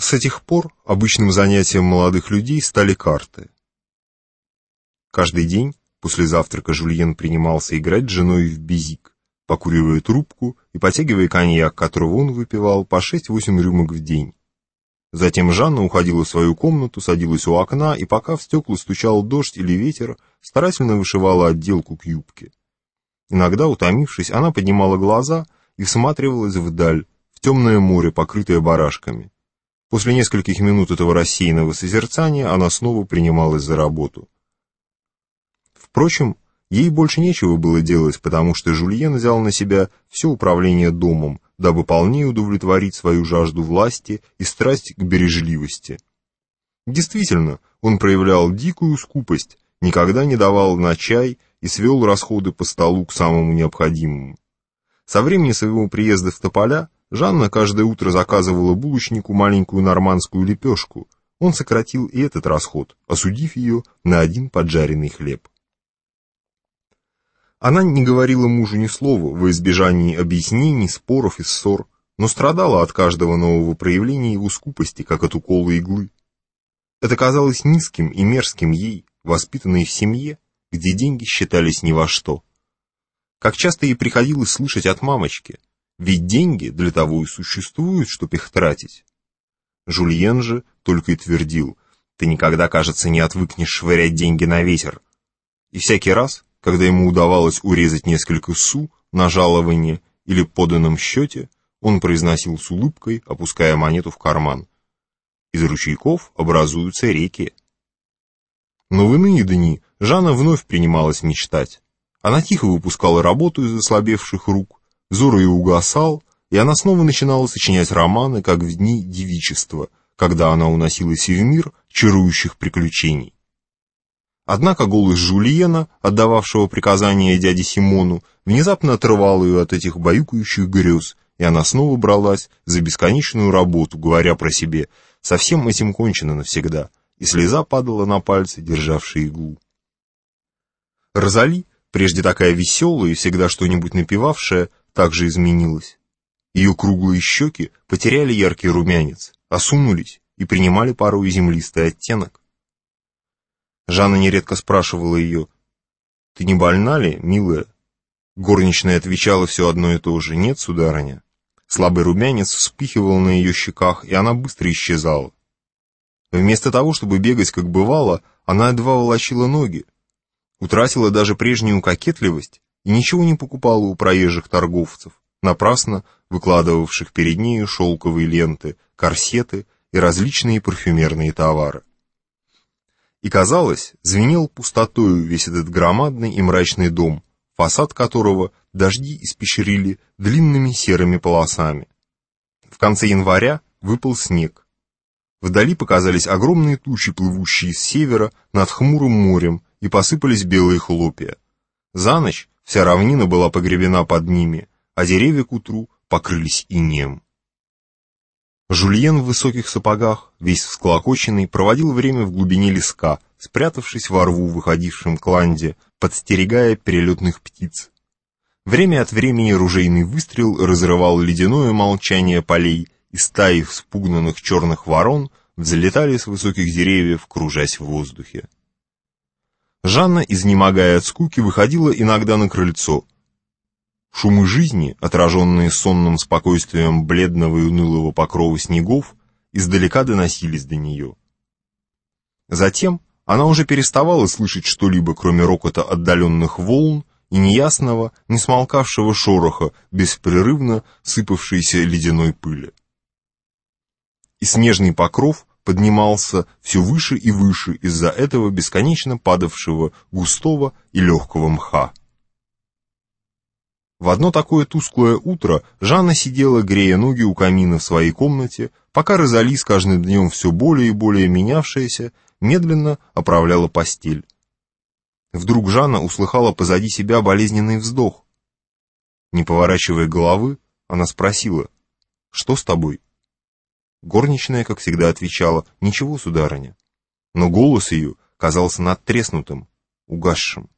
С этих пор обычным занятием молодых людей стали карты. Каждый день после завтрака Жульен принимался играть с женой в безик, покуривая трубку и потягивая коньяк, которого он выпивал по 6-8 рюмок в день. Затем Жанна уходила в свою комнату, садилась у окна и пока в стекла стучал дождь или ветер, старательно вышивала отделку к юбке. Иногда, утомившись, она поднимала глаза и всматривалась вдаль, в темное море, покрытое барашками. После нескольких минут этого рассеянного созерцания она снова принималась за работу. Впрочем, ей больше нечего было делать, потому что Жульен взял на себя все управление домом, дабы полнее удовлетворить свою жажду власти и страсть к бережливости. Действительно, он проявлял дикую скупость, никогда не давал на чай и свел расходы по столу к самому необходимому. Со времени своего приезда в Тополя Жанна каждое утро заказывала булочнику маленькую нормандскую лепешку. Он сократил и этот расход, осудив ее на один поджаренный хлеб. Она не говорила мужу ни слова во избежании объяснений, споров и ссор, но страдала от каждого нового проявления его скупости, как от укола иглы. Это казалось низким и мерзким ей, воспитанной в семье, где деньги считались ни во что. Как часто ей приходилось слышать от мамочки – ведь деньги для того и существуют, чтобы их тратить. Жульен же только и твердил, ты никогда, кажется, не отвыкнешь швырять деньги на ветер. И всякий раз, когда ему удавалось урезать несколько су на жалование или поданном счете, он произносил с улыбкой, опуская монету в карман. Из ручейков образуются реки. Но в иные дни Жанна вновь принималась мечтать. Она тихо выпускала работу из ослабевших рук, Взор ее угасал, и она снова начинала сочинять романы, как в дни девичества, когда она уносилась в мир чарующих приключений. Однако голос Жульена, отдававшего приказания дяде Симону, внезапно отрывал ее от этих баюкающих грез, и она снова бралась за бесконечную работу, говоря про себе «со всем этим кончено навсегда», и слеза падала на пальцы, державшие иглу. Розали, прежде такая веселая и всегда что-нибудь напевавшая, также изменилась. Ее круглые щеки потеряли яркий румянец, осунулись и принимали порой землистый оттенок. Жанна нередко спрашивала ее, «Ты не больна ли, милая?» Горничная отвечала все одно и то же, «Нет, сударыня». Слабый румянец вспихивал на ее щеках, и она быстро исчезала. Вместо того, чтобы бегать, как бывало, она едва волочила ноги, утратила даже прежнюю кокетливость и ничего не покупала у проезжих торговцев, напрасно выкладывавших перед нею шелковые ленты, корсеты и различные парфюмерные товары. И, казалось, звенел пустотою весь этот громадный и мрачный дом, фасад которого дожди испещрили длинными серыми полосами. В конце января выпал снег. Вдали показались огромные тучи, плывущие с севера над хмурым морем, и посыпались белые хлопья. За ночь Вся равнина была погребена под ними, а деревья к утру покрылись инеем. Жульен в высоких сапогах, весь всклокоченный, проводил время в глубине леска, спрятавшись во рву, выходившем к ланде, подстерегая перелетных птиц. Время от времени ружейный выстрел разрывал ледяное молчание полей, и стаи вспугнанных черных ворон взлетали с высоких деревьев, кружась в воздухе. Жанна, изнемогая от скуки, выходила иногда на крыльцо. Шумы жизни, отраженные сонным спокойствием бледного и унылого покрова снегов, издалека доносились до нее. Затем она уже переставала слышать что-либо, кроме рокота отдаленных волн и неясного, не смолкавшего шороха, беспрерывно сыпавшейся ледяной пыли. И снежный покров поднимался все выше и выше из-за этого бесконечно падавшего густого и легкого мха. В одно такое тусклое утро Жанна сидела, грея ноги у камина в своей комнате, пока Розали с каждым днем все более и более менявшаяся, медленно оправляла постель. Вдруг Жанна услыхала позади себя болезненный вздох. Не поворачивая головы, она спросила, «Что с тобой?» Горничная, как всегда, отвечала «Ничего, сударыня». Но голос ее казался надтреснутым, угасшим.